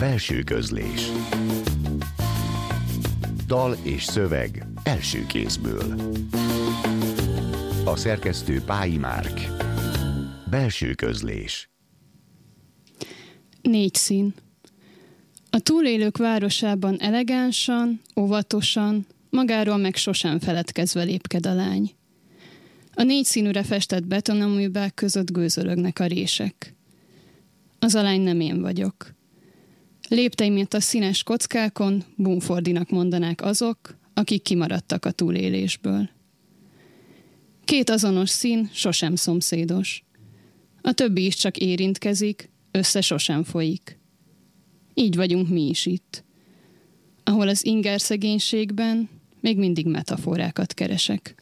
Belső közlés Dal és szöveg első kézből A szerkesztő Pályi Márk Belső közlés Négy szín A túlélők városában elegánsan, óvatosan, magáról meg sosem feledkezve lépked a lány. A négy színűre festett betonaműbák között gőzölögnek a rések. Az a lány nem én vagyok. Lépteimet a színes kockákon Bumfordinak mondanák azok, akik kimaradtak a túlélésből. Két azonos szín sosem szomszédos. A többi is csak érintkezik, össze sosem folyik. Így vagyunk mi is itt. Ahol az inger szegénységben még mindig metaforákat keresek.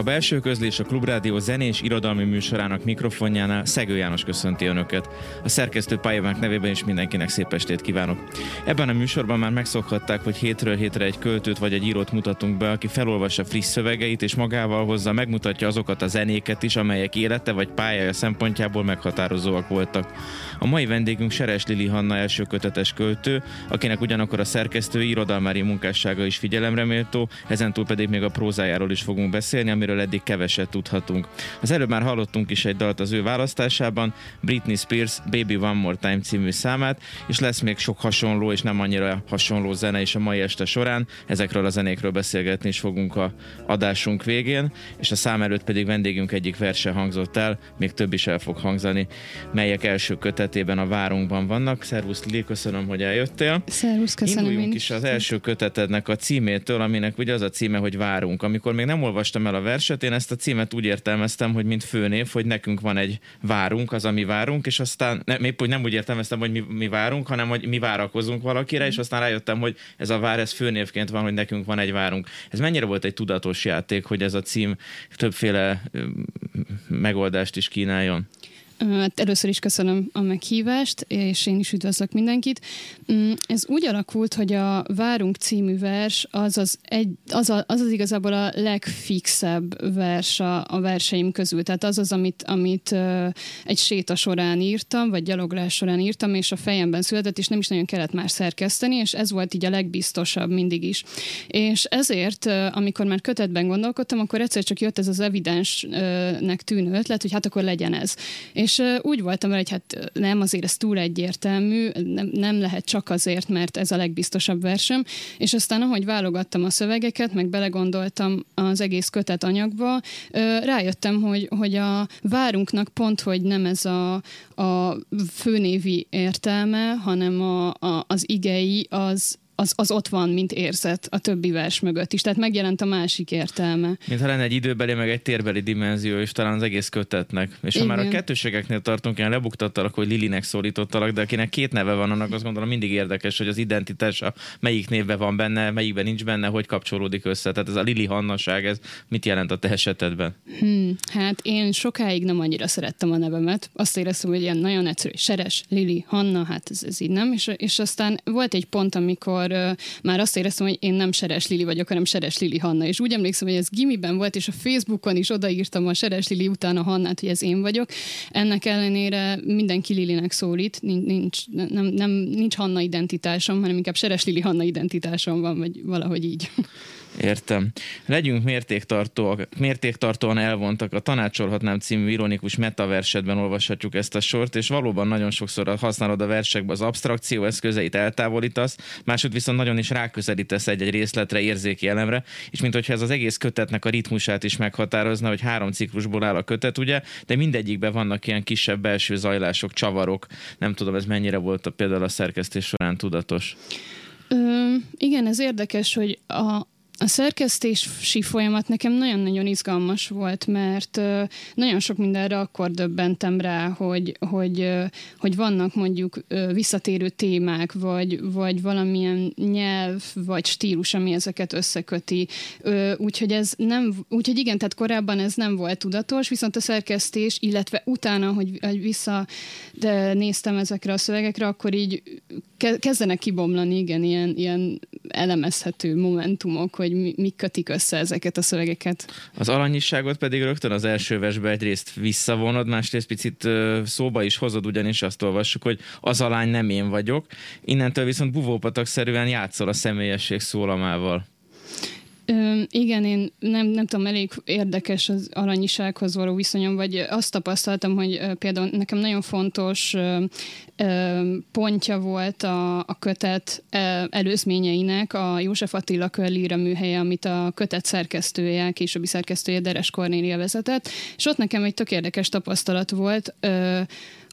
A belső közlés a Klubrádió zenés irodalmi műsorának mikrofonjánál Szegő János köszönti Önöket. A szerkesztő pályavánk nevében is mindenkinek szép estét kívánok. Ebben a műsorban már megszokhatták, hogy hétről hétre egy költőt vagy egy írót mutatunk be, aki felolvassa friss szövegeit és magával hozza, megmutatja azokat a zenéket is, amelyek élete vagy pályája szempontjából meghatározóak voltak. A mai vendégünk Seres Lili Hanna első kötetes költő, akinek ugyanakkor a szerkesztő irodalmári munkássága is figyelemre méltó, ezentúl pedig még a prózájáról is fogunk beszélni, amiről eddig keveset tudhatunk. Az előbb már hallottunk is egy dalt az ő választásában, Britney Spears Baby One More Time című számát, és lesz még sok hasonló és nem annyira hasonló zene is a mai este során. Ezekről a zenékről beszélgetni is fogunk a adásunk végén, és a szám előtt pedig vendégünk egyik verse hangzott el, még több is el fog hangzani, melyek első kötetében a Várunkban vannak. Szervusz Lili, köszönöm, hogy eljöttél. Szervusz, köszönöm Induljunk is az első kötetednek a címétől, aminek ugye az a címe, hogy Várunk. Amikor még nem olvastam el a verset, én ezt a címet úgy értelmeztem, hogy mint főnév, hogy nekünk van egy várunk, az, ami várunk, és aztán nem, épp, hogy nem úgy értelmeztem, hogy mi, mi várunk, hanem hogy mi várakozunk valakire, és aztán rájöttem, hogy ez a vár, ez főnévként van, hogy nekünk van egy várunk. Ez mennyire volt egy tudatos játék, hogy ez a cím többféle megoldást is kínáljon? Hát először is köszönöm a meghívást, és én is üdvözlök mindenkit. Mm, ez úgy alakult, hogy a Várunk című vers az az, egy, az, a, az, az igazából a legfixebb vers a, a verseim közül. Tehát az az, amit, amit egy séta során írtam, vagy gyaloglás során írtam, és a fejemben született, és nem is nagyon kellett már szerkeszteni, és ez volt így a legbiztosabb mindig is. És ezért, amikor már kötetben gondolkodtam, akkor egyszer csak jött ez az evidensnek tűnő ötlet, hogy hát akkor legyen ez. És és úgy voltam hogy hát nem, azért ez túl egyértelmű, nem, nem lehet csak azért, mert ez a legbiztosabb versem, és aztán ahogy válogattam a szövegeket, meg belegondoltam az egész kötet anyagba, rájöttem, hogy, hogy a várunknak pont, hogy nem ez a, a főnévi értelme, hanem a, a, az igei, az, az, az ott van, mint érzet a többi vers mögött is. Tehát megjelent a másik értelme. Mint ha lenne egy időbeli, meg egy térbeli dimenzió, és talán az egész kötetnek. És ha már a kettőségeknél tartunk, én lebuktattalak, hogy Lilinek szólítottalak, de akinek két neve van, annak azt gondolom mindig érdekes, hogy az identitása melyik névben van benne, melyikben nincs benne, hogy kapcsolódik össze. Tehát ez a Lili Hannaság, ez mit jelent a te esetedben? Hmm, hát én sokáig nem annyira szerettem a nevemet. Azt éreztem, hogy ilyen nagyon egyszerű, Seres, Lili, Hanna, hát ez, ez így nem. És, és aztán volt egy pont, amikor akkor már azt éreztem, hogy én nem Seres Lili vagyok, hanem Seres Lili Hanna. És úgy emlékszem, hogy ez gimiben volt, és a Facebookon is odaírtam a Seres Lili után a Hannát, hogy ez én vagyok. Ennek ellenére mindenki Lilinek szólít, nincs, nem, nem, nincs Hanna identitásom, hanem inkább Seres Lili Hanna identitásom van, vagy valahogy így. Értem. Legyünk mértéktartóak, mértéktartóan elvontak. A Tanácsolhatnám című ironikus metaversetben olvashatjuk ezt a sort, és valóban nagyon sokszor használod a versekbe az abstrakció eszközeit, eltávolítasz, másod viszont nagyon is ráközelítesz egy-egy részletre, érzéki elemre, és mint ez az egész kötetnek a ritmusát is meghatározna, hogy három ciklusból áll a kötet, ugye, de mindegyikben vannak ilyen kisebb belső zajlások, csavarok. Nem tudom, ez mennyire volt a, például a szerkesztés során tudatos. Ö, igen, ez érdekes, hogy a, a szerkesztési folyamat nekem nagyon-nagyon izgalmas volt, mert nagyon sok mindenre akkor döbbentem rá, hogy, hogy, hogy vannak mondjuk visszatérő témák, vagy, vagy valamilyen nyelv, vagy stílus, ami ezeket összeköti. Úgyhogy ez nem, úgyhogy igen, tehát korábban ez nem volt tudatos, viszont a szerkesztés, illetve utána, hogy vissza néztem ezekre a szövegekre, akkor így kezdenek kibomlani, igen, ilyen, ilyen elemezhető momentumok, hogy mi, mi kötik össze ezeket a szövegeket. Az alanyiságot pedig rögtön az első versbe egyrészt visszavonod, másrészt picit szóba is hozod, ugyanis azt olvassuk, hogy az alány nem én vagyok. Innentől viszont buvópatak-szerűen játszol a személyesség szólamával. Igen, én nem, nem tudom, elég érdekes az aranyisághoz való viszonyom, vagy azt tapasztaltam, hogy például nekem nagyon fontos pontja volt a, a kötet ö, előzményeinek a József Attila Körlíra műhelye, amit a kötet szerkesztője, későbbi szerkesztője Deres Kornélia vezetett, és ott nekem egy tök érdekes tapasztalat volt, ö,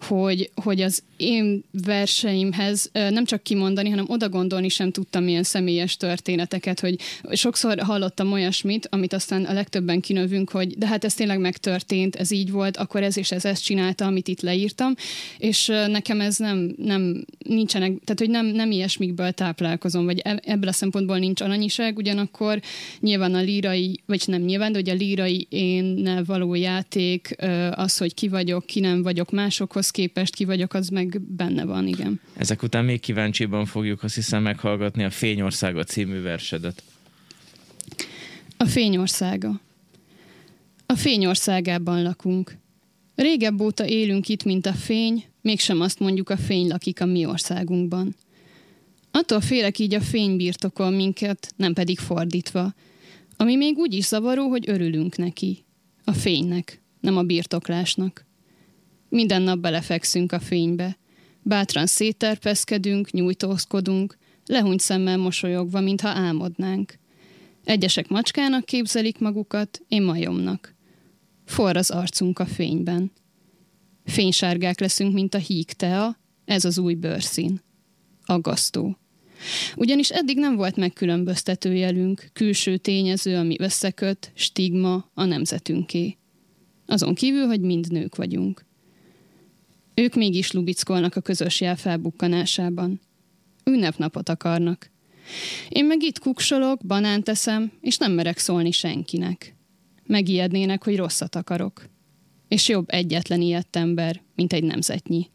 hogy, hogy az én verseimhez nem csak kimondani, hanem oda gondolni sem tudtam ilyen személyes történeteket, hogy sokszor hallottam olyasmit, amit aztán a legtöbben kinövünk, hogy de hát ez tényleg megtörtént, ez így volt, akkor ez és ez ezt csinálta, amit itt leírtam, és nekem ez nem, nem nincsenek, tehát hogy nem, nem ilyesmikből táplálkozom, vagy e, ebből a szempontból nincs alanyiság, ugyanakkor nyilván a lírai, vagy nem nyilván, de hogy a lírai énnel való játék, az, hogy ki vagyok, ki nem vagyok másokhoz képest, ki vagyok, az meg benne van, igen. Ezek után még kíváncsiban fogjuk azt hiszem meghallgatni a Fényországa című versedet. A Fényországa. A Fényországában lakunk. Régebb óta élünk itt, mint a fény, mégsem azt mondjuk, a fény lakik a mi országunkban. Attól félek így a fény birtokol minket, nem pedig fordítva. Ami még úgy is zavaró, hogy örülünk neki. A fénynek, nem a birtoklásnak. Minden nap belefekszünk a fénybe. Bátran szétterpeszkedünk, nyújtózkodunk, lehúnyt szemmel mosolyogva, mintha álmodnánk. Egyesek macskának képzelik magukat, én majomnak. Forr az arcunk a fényben. Fénysárgák leszünk, mint a híg tea, ez az új bőrszín. Aggasztó. Ugyanis eddig nem volt megkülönböztető jelünk, külső tényező, ami összeköt, stigma a nemzetünké. Azon kívül, hogy mind nők vagyunk. Ők mégis lubickolnak a közös jel felbukkanásában. Ünnepnapot akarnak. Én meg itt kuksolok, banánt eszem, és nem merek szólni senkinek megijednének, hogy rosszat akarok. És jobb egyetlen ilyet ember, mint egy nemzetnyi.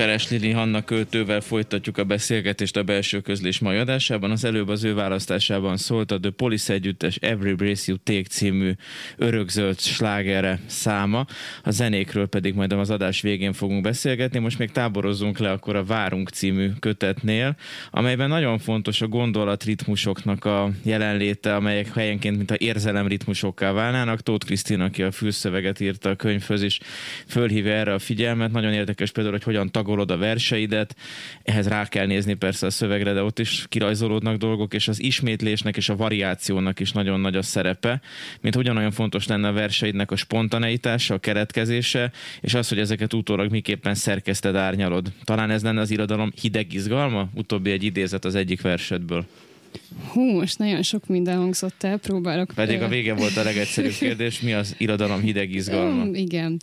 Seres Lili Hanna költővel folytatjuk a beszélgetést a belső közlés mai adásában. Az előbb az ő választásában szólt a The Police együttes Every Brace You Take című örökzöld slágere száma. A zenékről pedig majd az adás végén fogunk beszélgetni. Most még táborozunk le akkor a Várunk című kötetnél, amelyben nagyon fontos a gondolatritmusoknak a jelenléte, amelyek helyenként mint a érzelemritmusokká válnának. Tóth Krisztina, aki a fülszöveget írta a könyvhöz is, fölhívja erre a figyelmet. Nagyon érdekes például, hogy hogyan tagolod a verseidet, ehhez rá kell nézni persze a szövegre, de ott is kirajzolódnak dolgok, és az ismétlésnek és a variációnak is nagyon nagy a szerepe, mint ugyanolyan fontos lenne a verseidnek a spontaneitása, a keretkezése, és az, hogy ezeket utólag miképpen szerkeszted, árnyalod. Talán ez lenne az irodalom hideg izgalma? Utóbbi egy idézet az egyik versedből. Hú, most nagyon sok minden hangzott el, próbálok. Pedig a vége volt a legegyszerűbb kérdés, mi az irodalom hideg izgalma? Um, igen.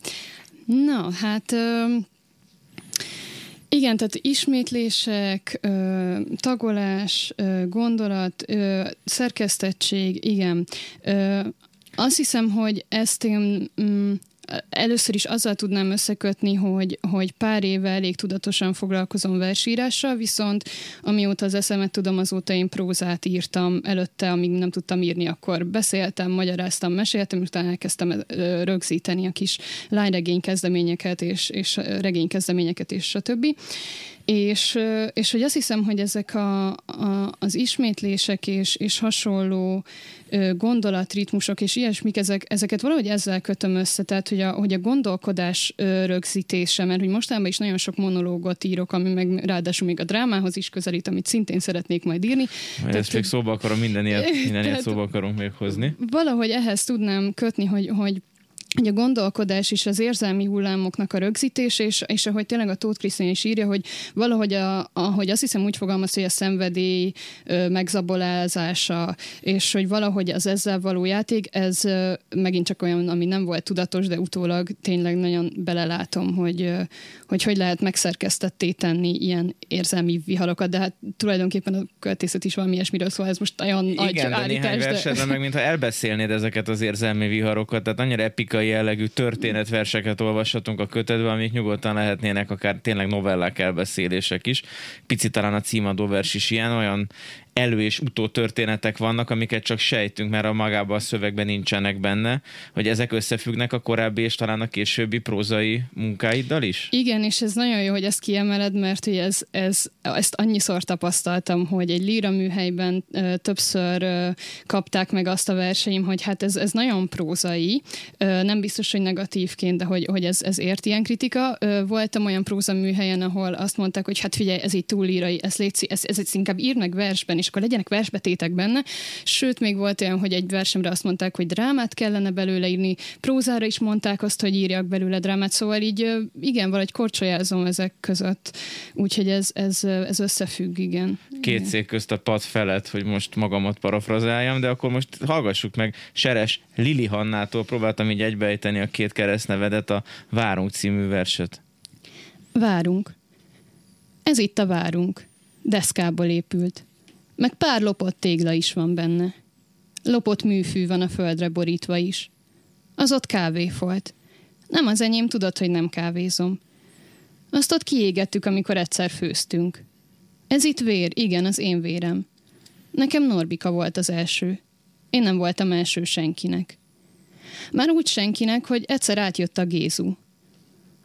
Na, hát igen, tehát ismétlések, tagolás, gondolat, szerkesztettség, igen. Azt hiszem, hogy ezt én mm, először is azzal tudnám összekötni, hogy, hogy pár éve elég tudatosan foglalkozom versírással, viszont amióta az eszemet tudom, azóta én prózát írtam előtte, amíg nem tudtam írni, akkor beszéltem, magyaráztam, meséltem, utána elkezdtem rögzíteni a kis lányregény kezdeményeket és, és regény kezdeményeket és stb. És, és hogy azt hiszem, hogy ezek a, a, az ismétlések és, és hasonló gondolatritmusok és ilyesmik, ezek, ezeket valahogy ezzel kötöm össze, tehát hogy a, hogy a gondolkodás rögzítése, mert hogy mostanában is nagyon sok monológot írok, ami meg ráadásul még a drámához is közelít, amit szintén szeretnék majd írni. Majd ezt még szóba akarom, minden ilyet, minden ilyet szóba akarunk még hozni. Valahogy ehhez tudnám kötni, hogy, hogy hogy a gondolkodás és az érzelmi hullámoknak a rögzítés, és, és ahogy tényleg a Tóth Krisztina is írja, hogy valahogy, a, ahogy azt hiszem úgy fogalmaz, hogy a szenvedély ö, megzabolázása, és hogy valahogy az ezzel való játék, ez ö, megint csak olyan, ami nem volt tudatos, de utólag tényleg nagyon belelátom, hogy ö, hogy, hogy lehet megszerkesztetté tenni ilyen érzelmi viharokat, de hát tulajdonképpen a költészet is valami ilyesmiről szól, ez most nagyon Igen, nagy de állítás. néhány versedben de... meg mintha elbeszélnéd ezeket az érzelmi viharokat, tehát annyira epika politikai jellegű történetverseket olvashatunk a kötetben, amik nyugodtan lehetnének akár tényleg novellák elbeszélések is. Picit talán a címadó vers is ilyen, olyan elő- és utó történetek vannak, amiket csak sejtünk, mert a magában a szövegben nincsenek benne, hogy ezek összefüggnek a korábbi és talán a későbbi prózai munkáiddal is? Igen, és ez nagyon jó, hogy ezt kiemeled, mert hogy ez, ez, ezt annyiszor tapasztaltam, hogy egy líra műhelyben ö, többször ö, kapták meg azt a verseim, hogy hát ez, ez nagyon prózai, ö, nem biztos, hogy negatívként, de hogy, hogy ez, ez ért ilyen kritika. Ö, voltam olyan próza műhelyen, ahol azt mondták, hogy hát figyelj, ez így túl lírai, ez létszi, ez, ez, ez inkább ír meg versben, és és akkor legyenek versbetétek benne. Sőt, még volt olyan, hogy egy versemre azt mondták, hogy drámát kellene belőle írni, prózára is mondták azt, hogy írjak belőle drámát, szóval így igen, valahogy korcsolyázom ezek között. Úgyhogy ez, ez, ez összefügg, igen. Két szék közt a pad felett, hogy most magamat parafrazáljam, de akkor most hallgassuk meg Seres Lili Hannától, próbáltam így egybejteni a két keresztnevedet, a Várunk című verset. Várunk. Ez itt a várunk. Deszkából épült meg pár lopott tégla is van benne. Lopott műfű van a földre borítva is. Az ott kávéfolt. Nem az enyém, tudod, hogy nem kávézom. Azt ott kiégettük, amikor egyszer főztünk. Ez itt vér, igen, az én vérem. Nekem Norbika volt az első. Én nem voltam első senkinek. Már úgy senkinek, hogy egyszer átjött a Gézu.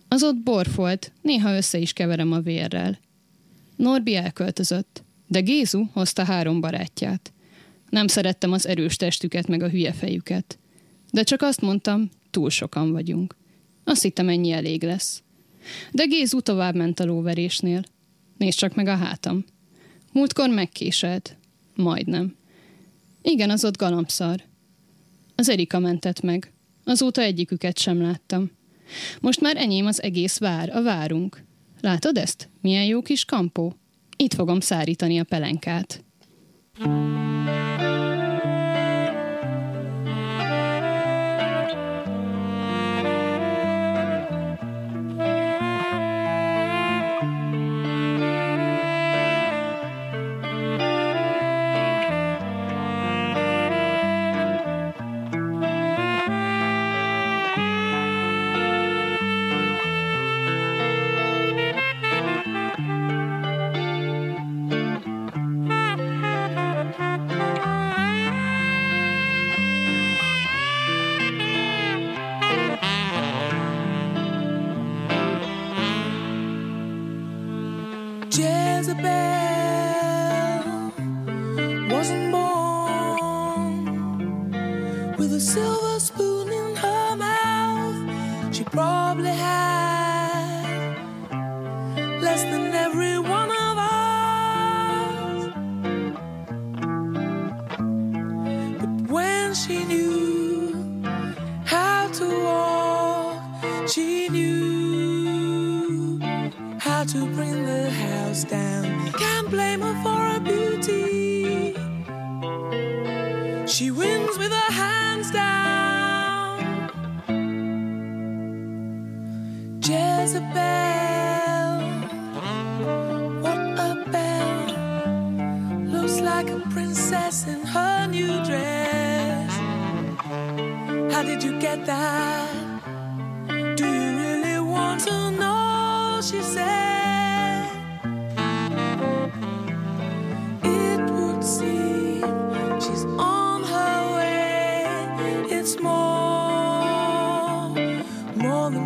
Az ott borfolt, néha össze is keverem a vérrel. Norbi elköltözött. De Gézu hozta három barátját. Nem szerettem az erős testüket meg a hülye fejüket. De csak azt mondtam, túl sokan vagyunk. Azt hittem, ennyi elég lesz. De Gézu tovább ment a lóverésnél. Nézd csak meg a hátam. Múltkor megkéselt. Majdnem. Igen, az ott galambszar. Az Erika mentett meg. Azóta egyiküket sem láttam. Most már enyém az egész vár, a várunk. Látod ezt? Milyen jó kis kampó? Itt fogom szárítani a pelenkát. probably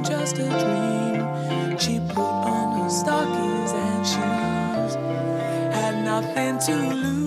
just a dream. She put on her stockings and shoes, had nothing to lose.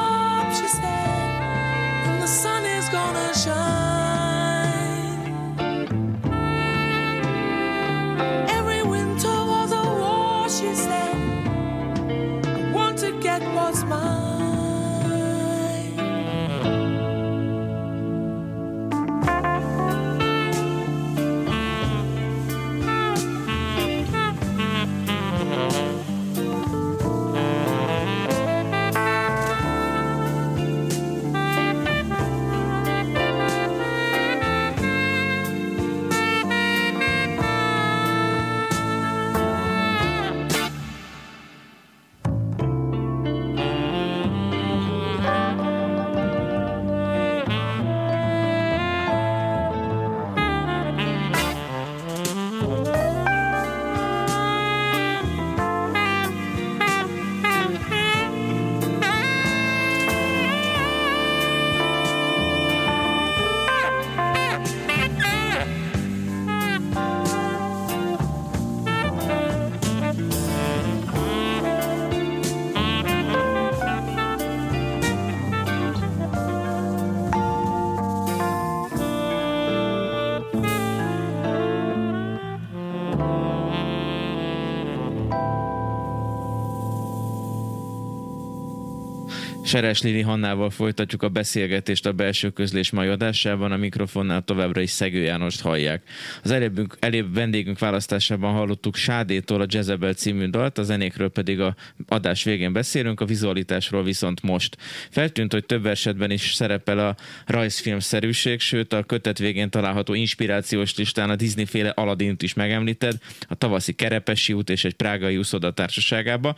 Seres Lili Hannával folytatjuk a beszélgetést a belső közlés mai adásában, a mikrofonnál továbbra is Szegő Jánost hallják. Az előbb, előbb vendégünk választásában hallottuk Sádétól a Jezebel című dalt, a zenékről pedig a adás végén beszélünk, a vizualitásról viszont most. Feltűnt, hogy több esetben is szerepel a rajzfilmszerűség, sőt a kötet végén található inspirációs listán a Disney-féle Aladint is megemlíted, a tavaszi Kerepesi út és egy prágai úszoda társaságába.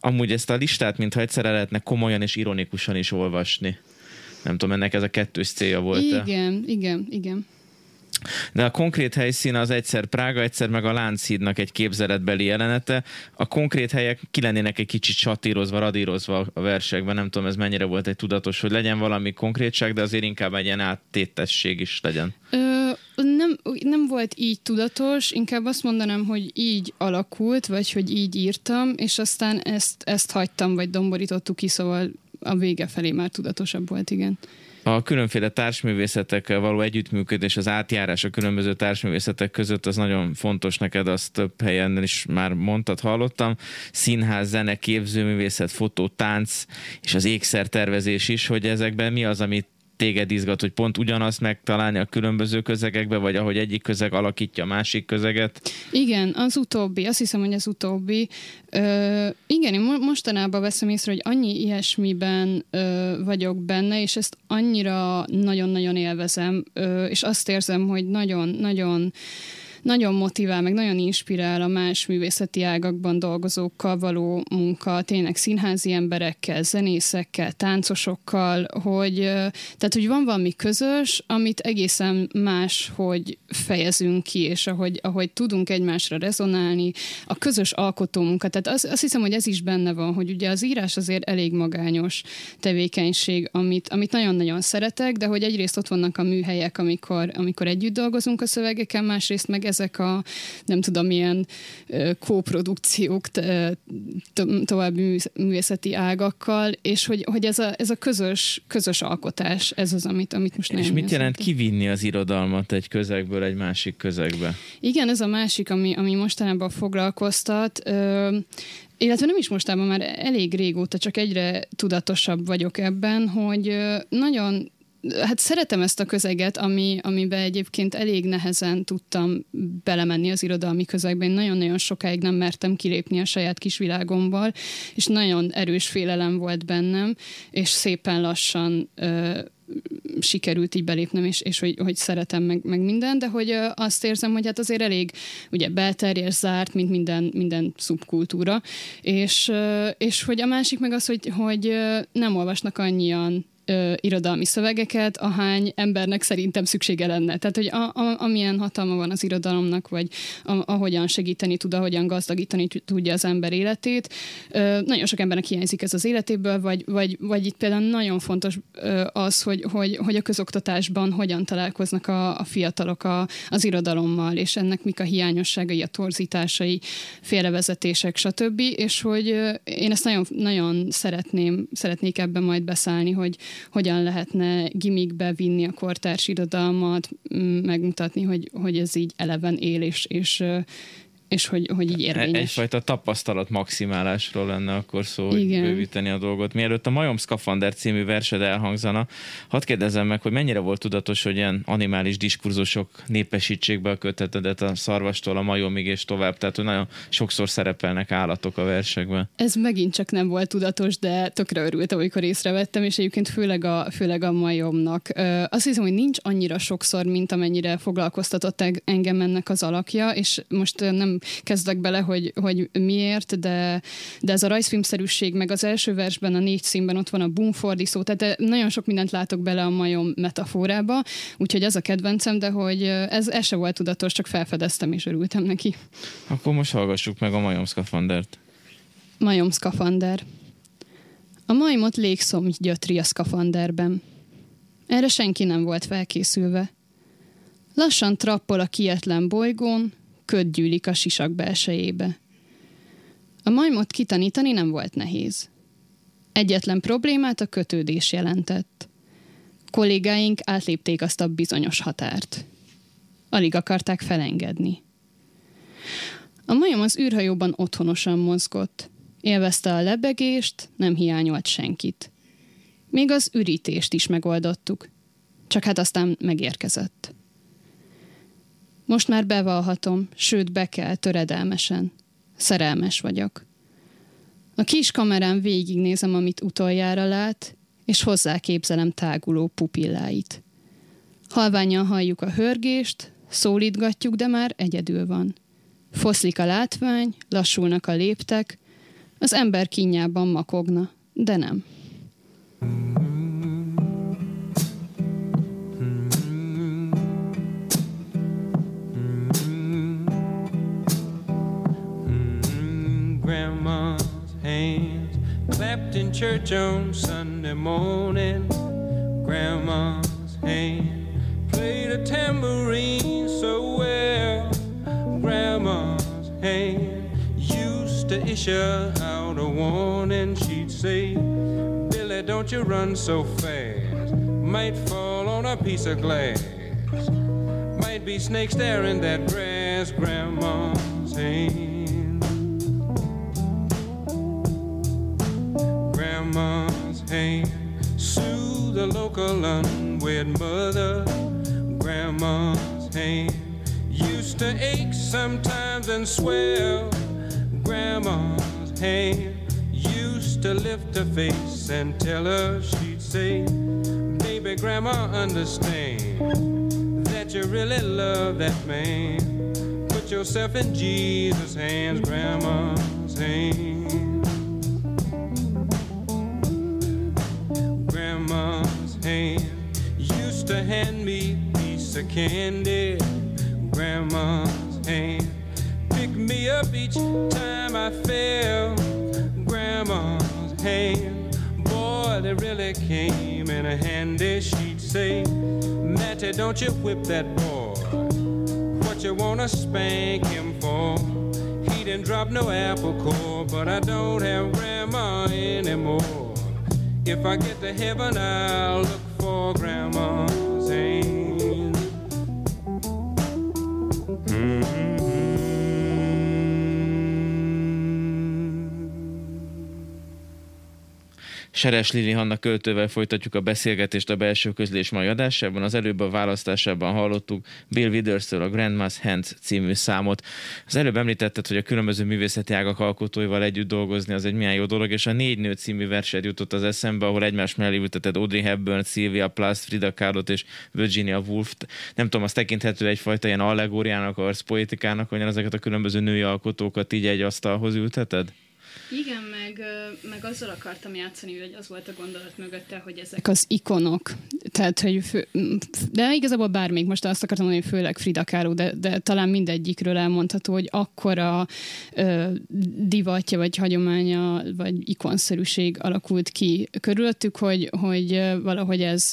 Amúgy ezt a listát, mintha egyszer lehetne komolyan és ironikusan is olvasni. Nem tudom, ennek ez a kettős célja volt. Igen, igen, igen. De a konkrét helyszín az egyszer Prága, egyszer meg a Lánchídnak egy képzeletbeli jelenete. A konkrét helyek ki lennének egy kicsit satírozva, radírozva a versekben. Nem tudom, ez mennyire volt egy tudatos, hogy legyen valami konkrétság, de azért inkább egy ilyen áttétesség is legyen. Ö, nem, nem volt így tudatos, inkább azt mondanám, hogy így alakult, vagy hogy így írtam, és aztán ezt, ezt hagytam, vagy domborítottuk ki, szóval a vége felé már tudatosabb volt, igen a különféle társművészetekkel való együttműködés, az átjárás a különböző társművészetek között az nagyon fontos neked, azt több helyen is már mondtad, hallottam. Színház, zene, képzőművészet, fotó, tánc és az ékszertervezés is, hogy ezekben mi az, amit téged izgat, hogy pont ugyanazt megtalálni a különböző közegekbe, vagy ahogy egyik közeg alakítja a másik közeget? Igen, az utóbbi, azt hiszem, hogy az utóbbi. Ö, igen, én mostanában veszem észre, hogy annyi ilyesmiben ö, vagyok benne, és ezt annyira nagyon-nagyon élvezem, ö, és azt érzem, hogy nagyon-nagyon nagyon motivál, meg nagyon inspirál a más művészeti ágakban dolgozókkal való munka, tényleg színházi emberekkel, zenészekkel, táncosokkal, hogy, tehát, hogy van valami közös, amit egészen más, hogy fejezünk ki, és ahogy, ahogy tudunk egymásra rezonálni, a közös alkotó munka. Tehát azt, azt hiszem, hogy ez is benne van, hogy ugye az írás azért elég magányos tevékenység, amit, amit nagyon-nagyon szeretek, de hogy egyrészt ott vannak a műhelyek, amikor, amikor együtt dolgozunk a szövegeken, másrészt meg ezek a nem tudom milyen kóprodukciók további művészeti ágakkal, és hogy, hogy ez, a, ez a közös, közös alkotás, ez az, amit, amit most És mit jelent kivinni az irodalmat egy közegből egy másik közegbe? Igen, ez a másik, ami, ami mostanában foglalkoztat. Illetve nem is mostában, már elég régóta, csak egyre tudatosabb vagyok ebben, hogy nagyon hát szeretem ezt a közeget, ami, amiben egyébként elég nehezen tudtam belemenni az irodalmi közegbe. Én nagyon-nagyon sokáig nem mertem kilépni a saját kis világomból, és nagyon erős félelem volt bennem, és szépen lassan ö, sikerült így belépnem, és, és hogy, hogy szeretem meg, meg minden, de hogy ö, azt érzem, hogy hát azért elég ugye belterjes, zárt, mint minden, minden szubkultúra, és, ö, és hogy a másik meg az, hogy, hogy nem olvasnak annyian ö, irodalmi szövegeket, ahány embernek szerintem szüksége lenne. Tehát, hogy a, a, amilyen hatalma van az irodalomnak, vagy a, ahogyan segíteni tud, ahogyan gazdagítani tudja az ember életét. Ö, nagyon sok embernek hiányzik ez az életéből, vagy, vagy, vagy itt például nagyon fontos ö, az, hogy, hogy, hogy a közoktatásban hogyan találkoznak a, a fiatalok a, az irodalommal, és ennek mik a hiányosságai, a torzításai, félrevezetések, stb. És hogy ö, én ezt nagyon, nagyon szeretném, szeretnék ebben majd beszállni, hogy, hogyan lehetne gimikbe vinni a kortárs irodalmat, megmutatni, hogy, hogy ez így eleven él, és, és és hogy, hogy így érvényes. Egyfajta tapasztalat maximálásról lenne akkor szó, hogy Igen. bővíteni a dolgot. Mielőtt a Majom Skafander című versed elhangzana, hadd kérdezzem meg, hogy mennyire volt tudatos, hogy ilyen animális diskurzusok népesítsék be a kötetedet a szarvastól a majomig és tovább, tehát hogy nagyon sokszor szerepelnek állatok a versekben. Ez megint csak nem volt tudatos, de tökre örültem, amikor észrevettem, és egyébként főleg a, főleg a majomnak. Azt hiszem, hogy nincs annyira sokszor, mint amennyire foglalkoztatott engem ennek az alakja, és most nem kezdek bele, hogy, hogy miért, de, de ez a rajzfilmszerűség, meg az első versben a négy színben ott van a bumfordi szó, tehát nagyon sok mindent látok bele a majom metaforába, úgyhogy ez a kedvencem, de hogy ez, ez se volt tudatos, csak felfedeztem és örültem neki. Akkor most hallgassuk meg a majom szkafandert. Majom szkafander. A majmot légszom gyötri a szkafanderben. Erre senki nem volt felkészülve. Lassan trappol a kietlen bolygón, köd gyűlik a sisak belsejébe. A majmot kitanítani nem volt nehéz. Egyetlen problémát a kötődés jelentett. Kollégáink átlépték azt a bizonyos határt. Alig akarták felengedni. A majom az űrhajóban otthonosan mozgott. Élvezte a lebegést, nem hiányolt senkit. Még az ürítést is megoldottuk. Csak hát aztán megérkezett. Most már bevallhatom, sőt be kell töredelmesen. Szerelmes vagyok. A kis kamerán végignézem, amit utoljára lát, és hozzá képzelem táguló pupilláit. Halványan halljuk a hörgést, szólítgatjuk, de már egyedül van. Foszlik a látvány, lassulnak a léptek, az ember kínjában makogna, de nem. Clapped in church on Sunday morning. Grandma's hand played a tambourine so well. Grandma's hand used to issue out a warning. She'd say, Billy, don't you run so fast. Might fall on a piece of glass. Might be snakes there in that grass. Grandma's hand. Grandma's hand soothe the local unwed mother. Grandma's hand used to ache sometimes and swell. Grandma's hand used to lift her face and tell her she'd say, Baby, Grandma, understand that you really love that man. Put yourself in Jesus' hands, Grandma's hands. Hand used to hand me a piece of candy. Grandma's hand picked me up each time I fell. Grandma's hand, boy, they really came in a handy. She'd say, Matty, don't you whip that boy. What you wanna spank him for? He didn't drop no apple core, but I don't have grandma anymore. If I get to heaven, I'll look for grandma's hand. Hmm. Seres Lili Hanna költővel folytatjuk a beszélgetést a belső közlés mai adásában. Az előbb a választásában hallottuk Bill Withers-től a Grandma's Hands című számot. Az előbb említetted, hogy a különböző művészeti ágak alkotóival együtt dolgozni az egy milyen jó dolog, és a Négy Nő című versed jutott az eszembe, ahol egymás mellé ülteted Audrey Hepburn, Sylvia Plath, Frida Kahlo és Virginia Woolf. Nem tudom, az tekinthető egyfajta ilyen allegóriának, arszpoetikának, hogy ezeket a különböző női alkotókat így egy asztalhoz ülteted? Igen, meg, meg azzal akartam játszani, hogy az volt a gondolat mögötte, hogy ezek az ikonok. Tehát, hogy fő, de igazából bármik, most azt akartam mondani, főleg Frida Kahlo, de, de talán mindegyikről elmondható, hogy akkora ö, divatja, vagy hagyománya, vagy ikonszerűség alakult ki körülöttük, hogy, hogy valahogy ez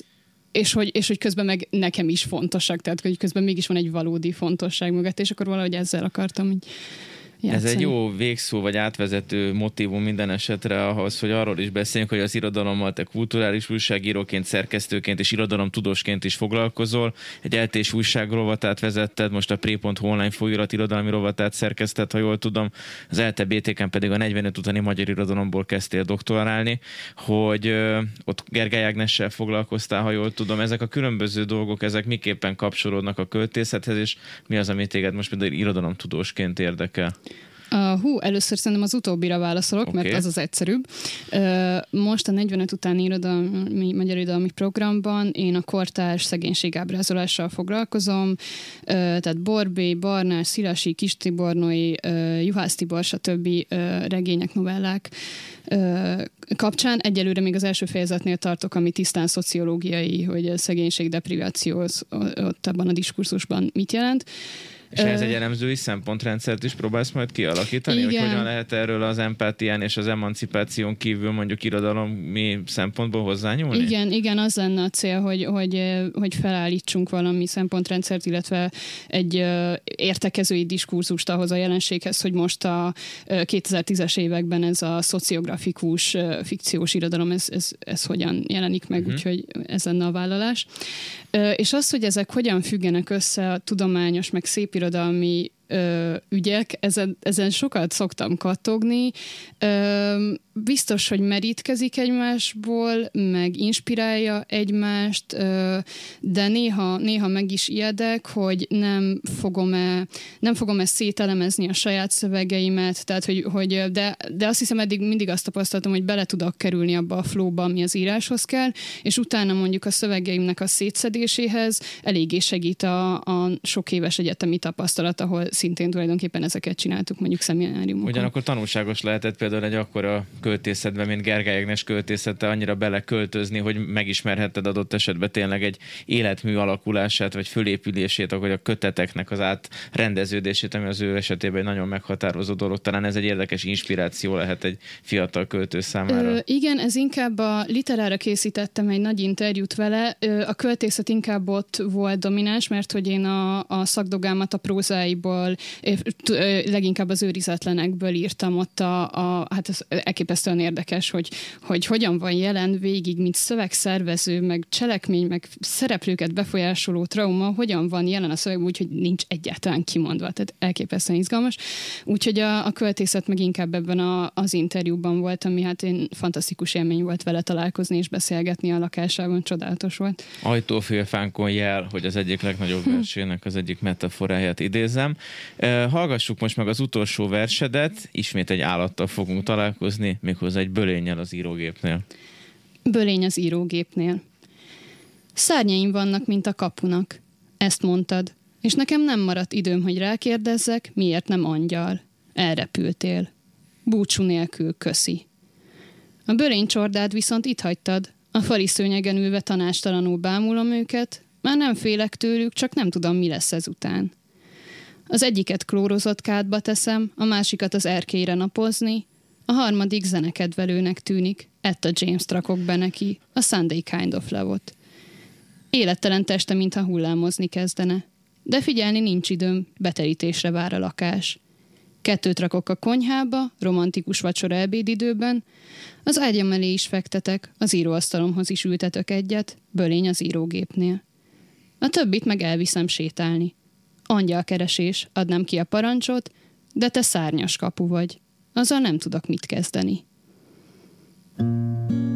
és hogy, és hogy közben meg nekem is fontosak, tehát hogy közben mégis van egy valódi fontosság mögött, és akkor valahogy ezzel akartam így Játszani. Ez egy jó végszó vagy átvezető motivum minden esetre ahhoz, hogy arról is beszéljünk, hogy az irodalommal te kulturális újságíróként, szerkesztőként és irodalomtudósként is foglalkozol. Egy eltés újság rovatát vezetted, most a Pré.hu online folyóirat irodalmi rovatát szerkesztett, ha jól tudom. Az ELTE BTK-en pedig a 45 utáni magyar irodalomból kezdtél doktorálni, hogy ö, ott Gergely Ágnessel foglalkoztál, ha jól tudom. Ezek a különböző dolgok, ezek miképpen kapcsolódnak a költészethez, és mi az, ami téged most például irodalomtudósként érdekel? Uh, hú, először szerintem az utóbbira válaszolok, okay. mert az az egyszerűbb. Uh, most a 45 utáni irodalmi, magyar irodalmi programban én a kortárs szegénység ábrázolással foglalkozom, uh, tehát Borbé, Barnás, Szilasi, Kis Tibornói, uh, Juhász Tibor, stb. Uh, regények, novellák uh, kapcsán. Egyelőre még az első fejezetnél tartok, ami tisztán szociológiai, hogy a szegénység, depriváció ott abban a diskurzusban mit jelent. És ez egy elemzői szempontrendszert is próbálsz majd kialakítani, Igen. hogy hogyan lehet erről az empátián és az emancipáción kívül mondjuk irodalomi szempontból hozzányúlni? Igen, igen, az lenne a cél, hogy, hogy, hogy felállítsunk valami szempontrendszert, illetve egy értekezői diskurzust ahhoz a jelenséghez, hogy most a 2010-es években ez a szociografikus fikciós irodalom, ez, ez, ez hogyan jelenik meg, uh-huh. úgyhogy ez lenne a vállalás. És az, hogy ezek hogyan függenek össze a tudományos, meg szép irodalmi ö, ügyek, ezen, ezen sokat szoktam kattogni. Ö, biztos, hogy merítkezik egymásból, meg inspirálja egymást, ö, de néha, néha meg is ijedek, hogy nem fogom-e, nem fogom-e szételemezni a saját szövegeimet, tehát, hogy, hogy de, de azt hiszem eddig mindig azt tapasztaltam, hogy bele tudok kerülni abba a flóba, ami az íráshoz kell, és utána mondjuk a szövegeimnek a szétszedéséhez eléggé segít a, a sok éves egyetemi tapasztalat, ahol szintén tulajdonképpen ezeket csináltuk mondjuk szemináriumokon. Ugyanakkor tanulságos lehetett például egy akkora költészetben, mint Gergely Ágnes költészete, annyira beleköltözni, hogy megismerhetted adott esetben tényleg egy életmű alakulását, vagy fölépülését, ahogy a köteteknek az átrendeződését, ami az ő esetében egy nagyon meghatározó dolog. Talán ez egy érdekes inspiráció lehet egy fiatal költő számára. Ö, igen, ez inkább a literára készítettem egy nagy interjút vele. Ö, a költészet inkább ott volt domináns, mert hogy én a, a szakdogámat a prózáiból, leginkább az őrizetlenekből írtam ott a, a hát ez elképesztően érdekes, hogy, hogy hogyan van jelen végig, mint szövegszervező, meg cselekmény, meg szereplőket befolyásoló trauma, hogyan van jelen a szöveg, úgyhogy nincs egyáltalán kimondva. Tehát elképesztően izgalmas. Úgyhogy a, a költészet meg inkább ebben a, az interjúban volt, ami hát én fantasztikus élmény volt vele találkozni és beszélgetni a lakásában, csodálatos volt. Ajtófélfánkon jel, hogy az egyik legnagyobb versének az egyik metaforáját idézem. Hallgassuk most meg az utolsó versedet, ismét egy állattal fogunk találkozni, méghozzá egy bölényel az írógépnél. Bölény az írógépnél. Szárnyaim vannak, mint a kapunak. Ezt mondtad. És nekem nem maradt időm, hogy rákérdezzek, miért nem angyal. Elrepültél. Búcsú nélkül köszi. A bölénycsordád viszont itt hagytad. A fali szőnyegen ülve tanástalanul bámulom őket, már nem félek tőlük, csak nem tudom, mi lesz ezután. Az egyiket klórozott kádba teszem, a másikat az erkélyre napozni, a harmadik zenekedvelőnek tűnik, Etta James rakok be neki, a Sunday Kind of Love-ot. Élettelen teste, mintha hullámozni kezdene. De figyelni nincs időm, beterítésre vár a lakás. Kettőt rakok a konyhába, romantikus vacsora ebédidőben, az ágyam elé is fektetek, az íróasztalomhoz is ültetök egyet, bölény az írógépnél. A többit meg elviszem sétálni. Angyalkeresés, adnám ki a parancsot, de te szárnyas kapu vagy. Azzal nem tudok mit kezdeni. thank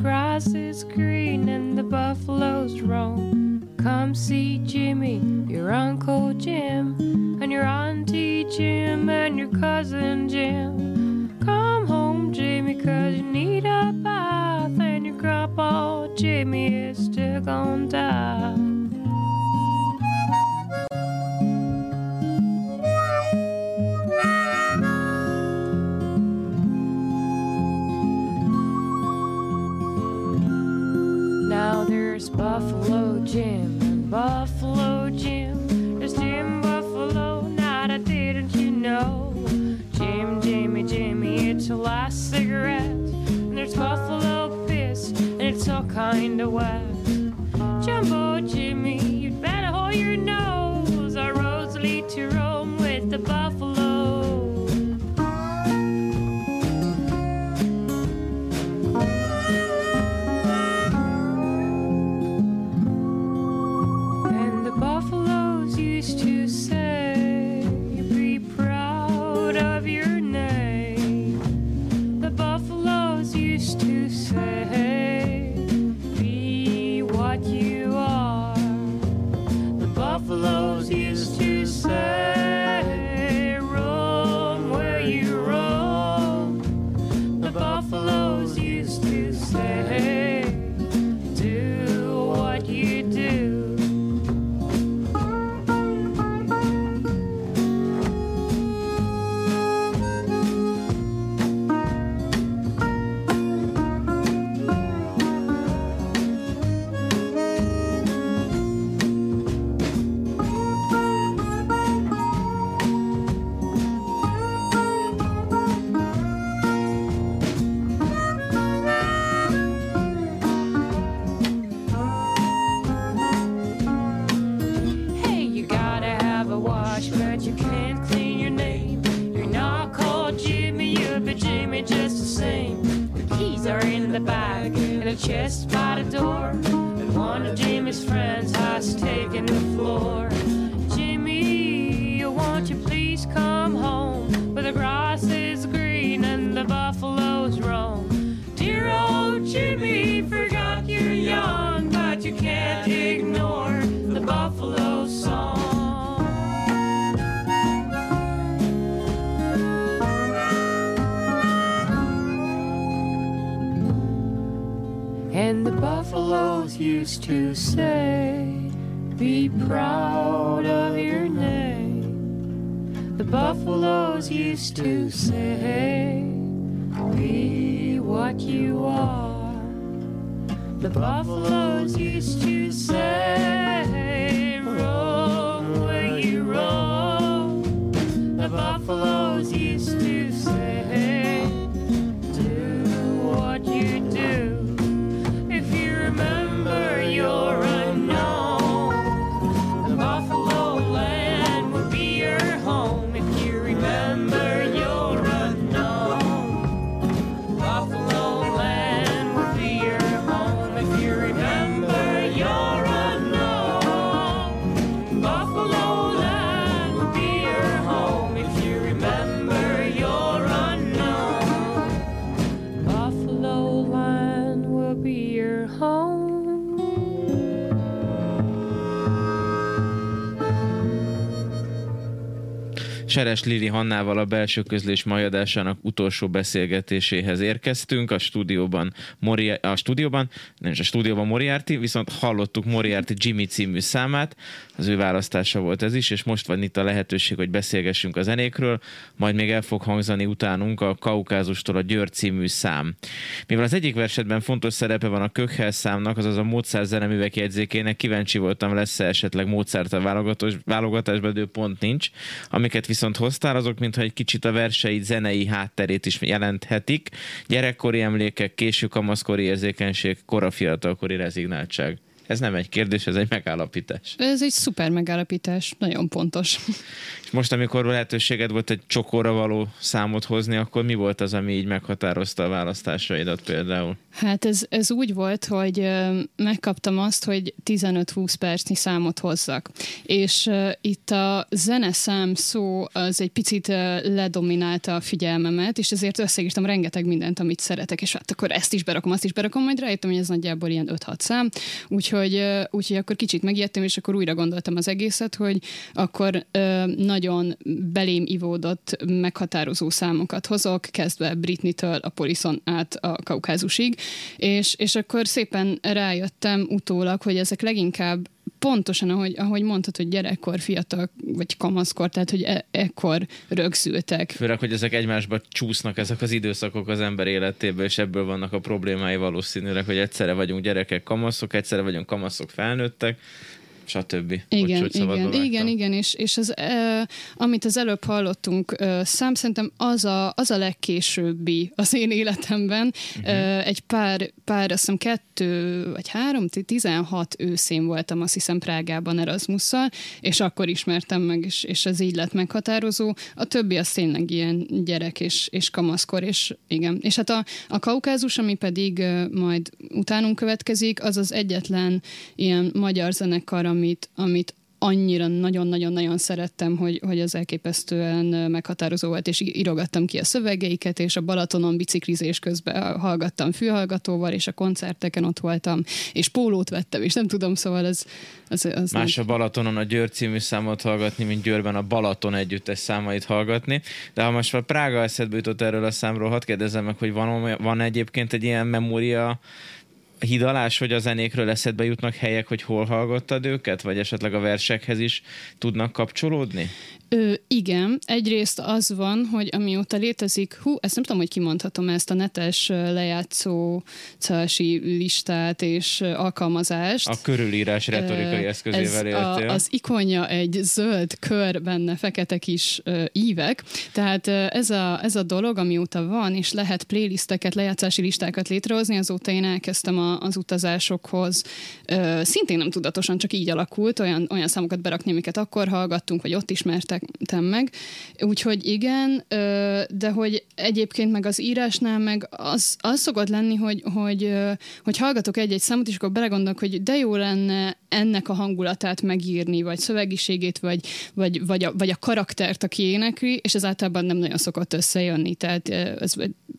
grass is green and the buffaloes roam. Come see Jimmy, your Uncle Jim, and your Auntie Jim, and your cousin Jim. Come home, Jimmy, cause you need a bath, and your grandpa Jimmy is still gonna die. Buffalo Jim. There's Jim Buffalo, not I didn't you know? Jim, Jimmy, Jimmy, it's your last cigarette. And there's Buffalo Piss, and it's all kinda wet. Seres Lili Hannával a belső közlés majadásának utolsó beszélgetéséhez érkeztünk. A stúdióban, Mori, a stúdióban, nem is a stúdióban Moriarty, viszont hallottuk Moriarty Jimmy című számát, az ő választása volt ez is, és most van itt a lehetőség, hogy beszélgessünk a zenékről, majd még el fog hangzani utánunk a Kaukázustól a György című szám. Mivel az egyik versetben fontos szerepe van a Kökhel számnak, azaz a Mozart zeneművek jegyzékének, kíváncsi voltam, lesz-e esetleg Mozart a válogatásban, de pont nincs. Amiket viszont hoztál, azok mintha egy kicsit a versei zenei hátterét is jelenthetik. Gyerekkori emlékek, késő kamaszkori érzékenység, kora fiatalkori rezignáltság. Ez nem egy kérdés, ez egy megállapítás. Ez egy szuper megállapítás, nagyon pontos. És most, amikor lehetőséged volt egy csokóra való számot hozni, akkor mi volt az, ami így meghatározta a választásaidat például? Hát ez, ez úgy volt, hogy megkaptam azt, hogy 15-20 percnyi számot hozzak. És itt a zeneszám szó az egy picit ledominálta a figyelmemet, és ezért összeírtam rengeteg mindent, amit szeretek, és hát akkor ezt is berakom, azt is berakom, majd rájöttem, hogy ez nagyjából ilyen 5-6 szám, úgyhogy, uh, úgyhogy akkor kicsit megijedtem, és akkor újra gondoltam az egészet, hogy akkor nagyon belém ivódott meghatározó számokat hozok, kezdve Britney-től a Polison át a Kaukázusig, és, és akkor szépen rájöttem utólag, hogy ezek leginkább pontosan, ahogy, ahogy mondtad, hogy gyerekkor, fiatal vagy kamaszkor, tehát hogy e- ekkor rögzültek. Főleg, hogy ezek egymásba csúsznak ezek az időszakok az ember életében, és ebből vannak a problémái valószínűleg, hogy egyszerre vagyunk gyerekek, kamaszok, egyszerre vagyunk kamaszok, felnőttek, stb. Igen, Bocs, igen, igen, igen, és, és az, e, amit az előbb hallottunk, e, szám szerintem az a, az a legkésőbbi az én életemben. Uh-huh. E, egy pár, pár, azt hiszem kettő vagy három, ti- 16 őszén voltam, azt hiszem Prágában Erasmusszal, és akkor ismertem meg, és, és ez így lett meghatározó. A többi az tényleg ilyen gyerek és, és kamaszkor, és igen. És hát a, a kaukázus, ami pedig e, majd utánunk következik, az az egyetlen ilyen magyar zenekar, amit, amit annyira nagyon-nagyon-nagyon szerettem, hogy, hogy az elképesztően meghatározó volt, és írogattam ki a szövegeiket, és a Balatonon biciklizés közben hallgattam fülhallgatóval, és a koncerteken ott voltam, és pólót vettem, és nem tudom, szóval ez... az, az Más a Balatonon a György című számot hallgatni, mint Győrben a Balaton együttes számait hallgatni. De ha most már Prága eszedbe jutott erről a számról, hadd kérdezzem meg, hogy van, van egyébként egy ilyen memória hidalás, hogy a zenékről eszedbe jutnak helyek, hogy hol hallgattad őket, vagy esetleg a versekhez is tudnak kapcsolódni? Ö, igen, egyrészt az van, hogy amióta létezik, hú, ezt nem tudom, hogy kimondhatom ezt a netes lejátszó cási listát és alkalmazást. A körülírás retorikai eszközével ez a, az ikonja egy zöld kör, benne fekete kis ö, ívek. Tehát ez a, ez a dolog, amióta van, és lehet playlisteket, lejátszási listákat létrehozni, azóta én elkezdtem a, az utazásokhoz. Ö, szintén nem tudatosan, csak így alakult, olyan, olyan számokat berakni, amiket akkor hallgattunk, vagy ott ismertem meg. Úgyhogy igen, de hogy egyébként meg az írásnál meg az, az szokott lenni, hogy, hogy, hogy hallgatok egy-egy számot, és akkor belegondolok, hogy de jó lenne ennek a hangulatát megírni, vagy szövegiségét, vagy, vagy, vagy, a, vagy a karaktert, aki énekli, és ez általában nem nagyon szokott összejönni, tehát ez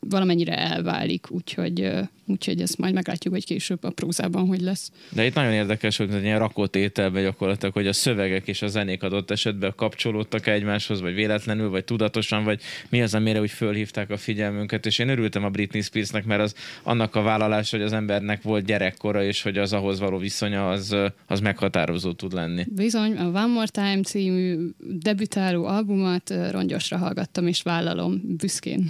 valamennyire elválik, úgyhogy, úgyhogy ezt majd meglátjuk, hogy később a prózában hogy lesz. De itt nagyon érdekes, hogy egy ilyen rakott ételbe gyakorlatilag, hogy a szövegek és a zenék adott esetben kapcsolódtak egymáshoz, vagy véletlenül, vagy tudatosan, vagy mi az, amire úgy fölhívták a figyelmünket, és én örültem a Britney Spearsnek, mert az annak a vállalása, hogy az embernek volt gyerekkora, és hogy az ahhoz való viszonya az, az meghatározó tud lenni. Bizony, a One More Time című debütáló albumot rongyosra hallgattam, és vállalom büszkén.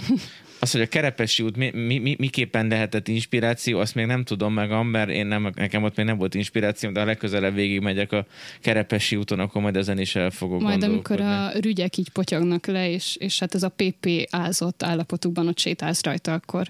Az, hogy a Kerepesi út mi, mi, mi, miképpen lehetett inspiráció, azt még nem tudom meg, Amber, én nem, nekem ott még nem volt inspiráció, de a legközelebb végig megyek a Kerepesi úton, akkor majd ezen is el fogok Majd amikor a rügyek így potyognak le, és, és hát ez a PP ázott állapotukban ott sétálsz rajta, akkor,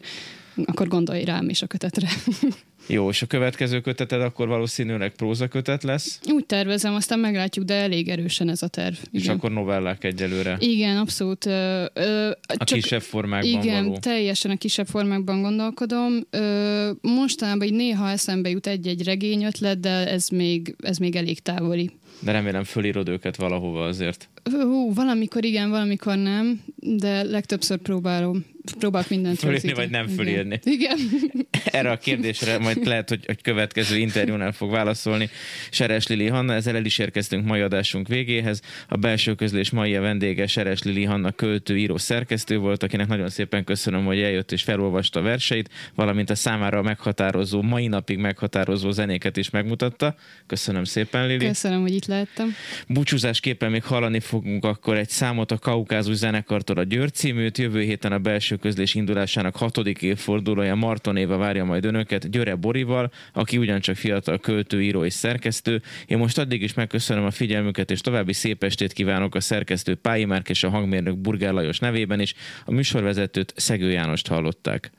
akkor gondolj rám is a kötetre. Jó, és a következő köteted akkor valószínűleg próza kötet lesz? Úgy tervezem, aztán meglátjuk, de elég erősen ez a terv. Igen. És akkor novellák egyelőre? Igen, abszolút. Ö, ö, a csak, kisebb formákban Igen, való. teljesen a kisebb formákban gondolkodom. Ö, mostanában így néha eszembe jut egy-egy regény ötlet, de ez még, ez még elég távoli. De remélem fölírod őket valahova azért. Hú, valamikor igen, valamikor nem, de legtöbbször próbálom. Próbálok mindent Fölírni, vagy nem fölírni. Igen. Erre a kérdésre majd lehet, hogy, hogy következő interjúnál fog válaszolni Seres Lili Hanna. Ezzel el is érkeztünk mai adásunk végéhez. A belső közlés mai vendége Seres Lili Hanna költő, író, szerkesztő volt, akinek nagyon szépen köszönöm, hogy eljött és felolvasta a verseit, valamint a számára meghatározó, mai napig meghatározó zenéket is megmutatta. Köszönöm szépen, Lili. Köszönöm, hogy itt lehettem. Búcsúzásképpen még hallani fogunk akkor egy számot a Kaukázus zenekartól a Győr címűt. Jövő héten a belső közlés indulásának hatodik évfordulója Marton Éva várja majd önöket Györe Borival, aki ugyancsak fiatal költő, író és szerkesztő. Én most addig is megköszönöm a figyelmüket, és további szép estét kívánok a szerkesztő Pályi Márk és a hangmérnök Burgár Lajos nevében is. A műsorvezetőt Szegő Jánost hallották.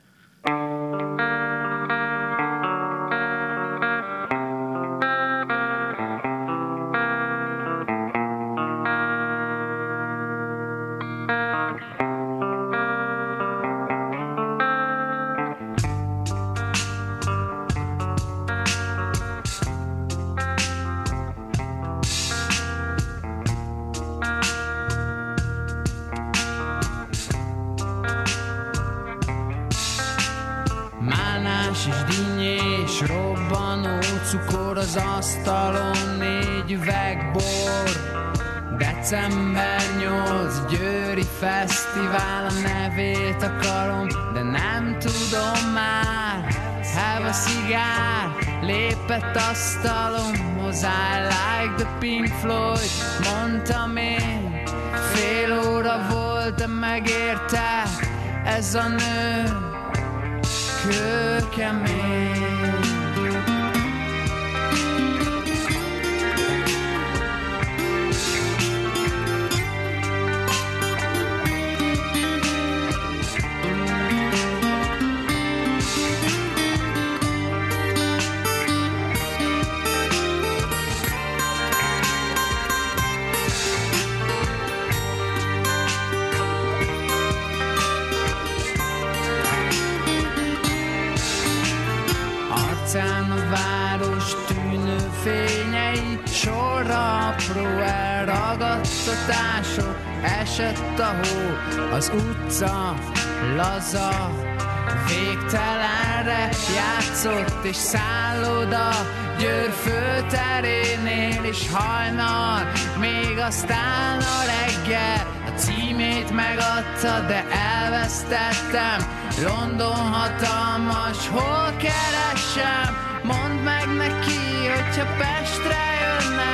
December 8, Győri Fesztivál, a nevét akarom, de nem tudom már. Have a szigár, lépett asztalomhoz, I like the Pink Floyd, mondtam én. Fél óra volt, de megérte ez a nő, que caminho. Kőkemény. elragadtatások esett a hó, az utca laza, végtelenre játszott és szálloda, Győr főterénél is hajnal, még aztán a reggel a címét megadta, de elvesztettem. London hatalmas, hol keresem? Mondd meg neki, hogyha Pestre jönne,